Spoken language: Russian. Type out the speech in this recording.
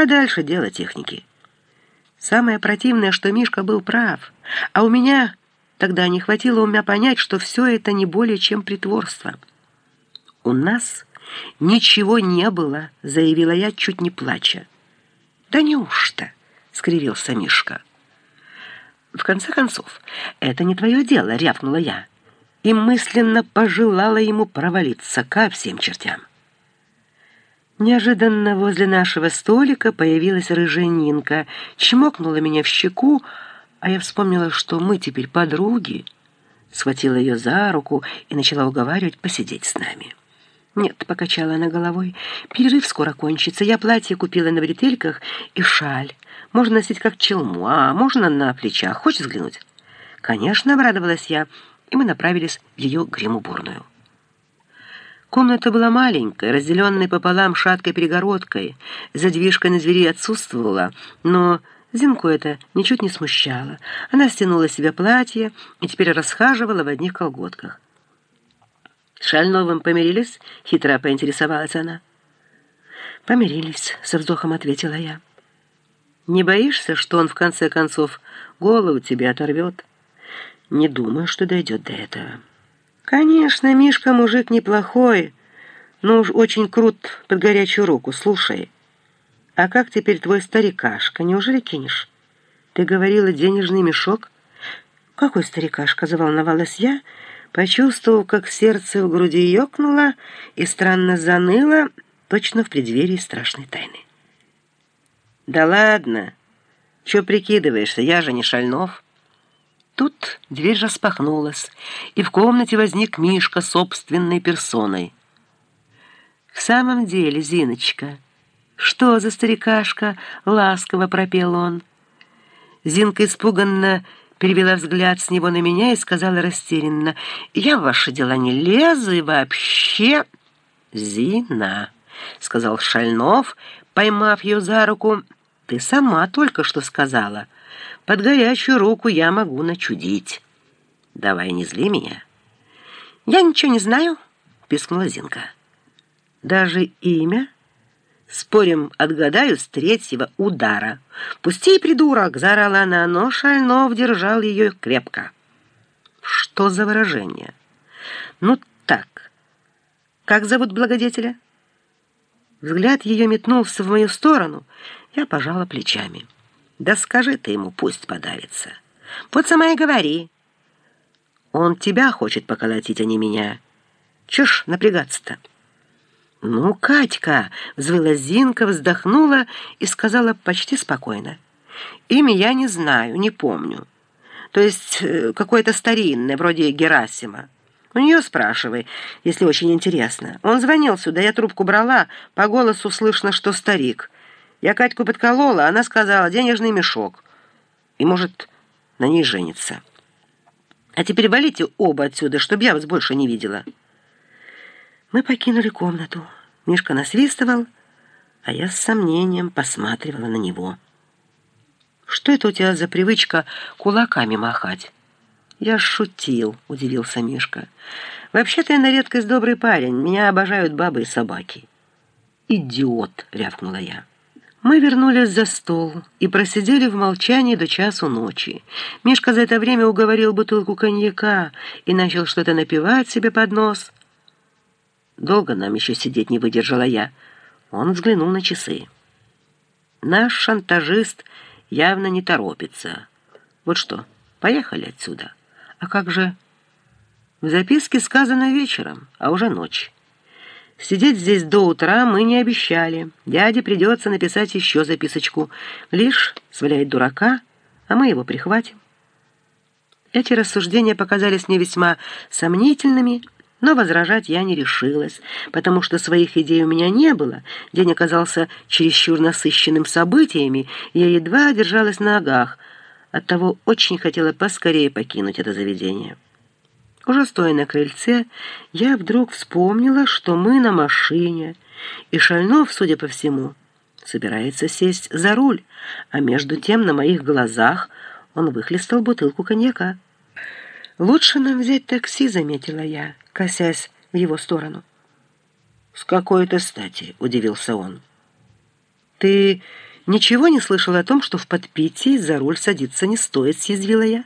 А дальше дело техники. Самое противное, что Мишка был прав, а у меня тогда не хватило ума понять, что все это не более чем притворство. «У нас ничего не было», — заявила я, чуть не плача. «Да неужто?» — скривился Мишка. «В конце концов, это не твое дело», — рявкнула я, и мысленно пожелала ему провалиться ко всем чертям. Неожиданно возле нашего столика появилась рыжая Нинка, чмокнула меня в щеку, а я вспомнила, что мы теперь подруги, схватила ее за руку и начала уговаривать посидеть с нами. «Нет», — покачала она головой, — «перерыв скоро кончится. Я платье купила на бретельках и шаль. Можно носить как челму, а можно на плечах. Хочешь взглянуть?» «Конечно», — обрадовалась я, и мы направились в ее гримуборную. Комната была маленькая, разделенная пополам шаткой перегородкой. Задвижка на двери отсутствовала, но Зинку это ничуть не смущало. Она стянула себе платье и теперь расхаживала в одних колготках. «С Шальновым помирились?» — хитро поинтересовалась она. «Помирились», — со вздохом ответила я. «Не боишься, что он в конце концов голову тебе оторвет?» «Не думаю, что дойдет до этого». «Конечно, Мишка мужик неплохой, но уж очень крут под горячую руку. Слушай, а как теперь твой старикашка? Неужели кинешь? Ты говорила, денежный мешок?» «Какой старикашка?» — заволновалась я, почувствовав, как сердце в груди ёкнуло и странно заныло, точно в преддверии страшной тайны. «Да ладно! Чё прикидываешься? Я же не Шальнов!» Тут дверь распахнулась, и в комнате возник Мишка собственной персоной. «В самом деле, Зиночка, что за старикашка?» — ласково пропел он. Зинка испуганно перевела взгляд с него на меня и сказала растерянно, «Я в ваши дела не лезу и вообще...» «Зина», — сказал Шальнов, поймав ее за руку, — «ты сама только что сказала». Под горячую руку я могу начудить. Давай не зли меня. Я ничего не знаю, пискнула Зинка. Даже имя? Спорим, отгадаю с третьего удара. Пусти, придурок, заорала она, но Шальнов держал ее крепко. Что за выражение? Ну так, как зовут благодетеля? Взгляд ее метнулся в мою сторону, я пожала плечами. Да скажи ты ему, пусть подавится. Вот сама и говори. Он тебя хочет поколотить, а не меня. Чушь напрягаться-то? Ну, Катька, взвыла Зинка, вздохнула и сказала почти спокойно. Имя я не знаю, не помню. То есть э, какое-то старинное, вроде Герасима. У нее спрашивай, если очень интересно. Он звонил сюда, я трубку брала, по голосу слышно, что старик. Я Катьку подколола, она сказала, денежный мешок. И, может, на ней женится. А теперь валите оба отсюда, чтобы я вас больше не видела. Мы покинули комнату. Мишка насвистывал, а я с сомнением посматривала на него. «Что это у тебя за привычка кулаками махать?» «Я шутил», — удивился Мишка. «Вообще-то я на редкость добрый парень. Меня обожают бабы и собаки». «Идиот!» — рявкнула я. Мы вернулись за стол и просидели в молчании до часу ночи. Мишка за это время уговорил бутылку коньяка и начал что-то напивать себе под нос. Долго нам еще сидеть не выдержала я. Он взглянул на часы. Наш шантажист явно не торопится. Вот что, поехали отсюда. А как же... В записке сказано вечером, а уже ночь. Сидеть здесь до утра мы не обещали. Дяде придется написать еще записочку. Лишь сваляет дурака, а мы его прихватим. Эти рассуждения показались мне весьма сомнительными, но возражать я не решилась, потому что своих идей у меня не было. День оказался чересчур насыщенным событиями, и я едва держалась на ногах. Оттого очень хотела поскорее покинуть это заведение. Уже стоя на крыльце, я вдруг вспомнила, что мы на машине, и Шальнов, судя по всему, собирается сесть за руль, а между тем на моих глазах он выхлестал бутылку коньяка. «Лучше нам взять такси», — заметила я, косясь в его сторону. «С какой-то стати?» — удивился он. «Ты «Ничего не слышала о том, что в подпитии за руль садиться не стоит», — съязвила я.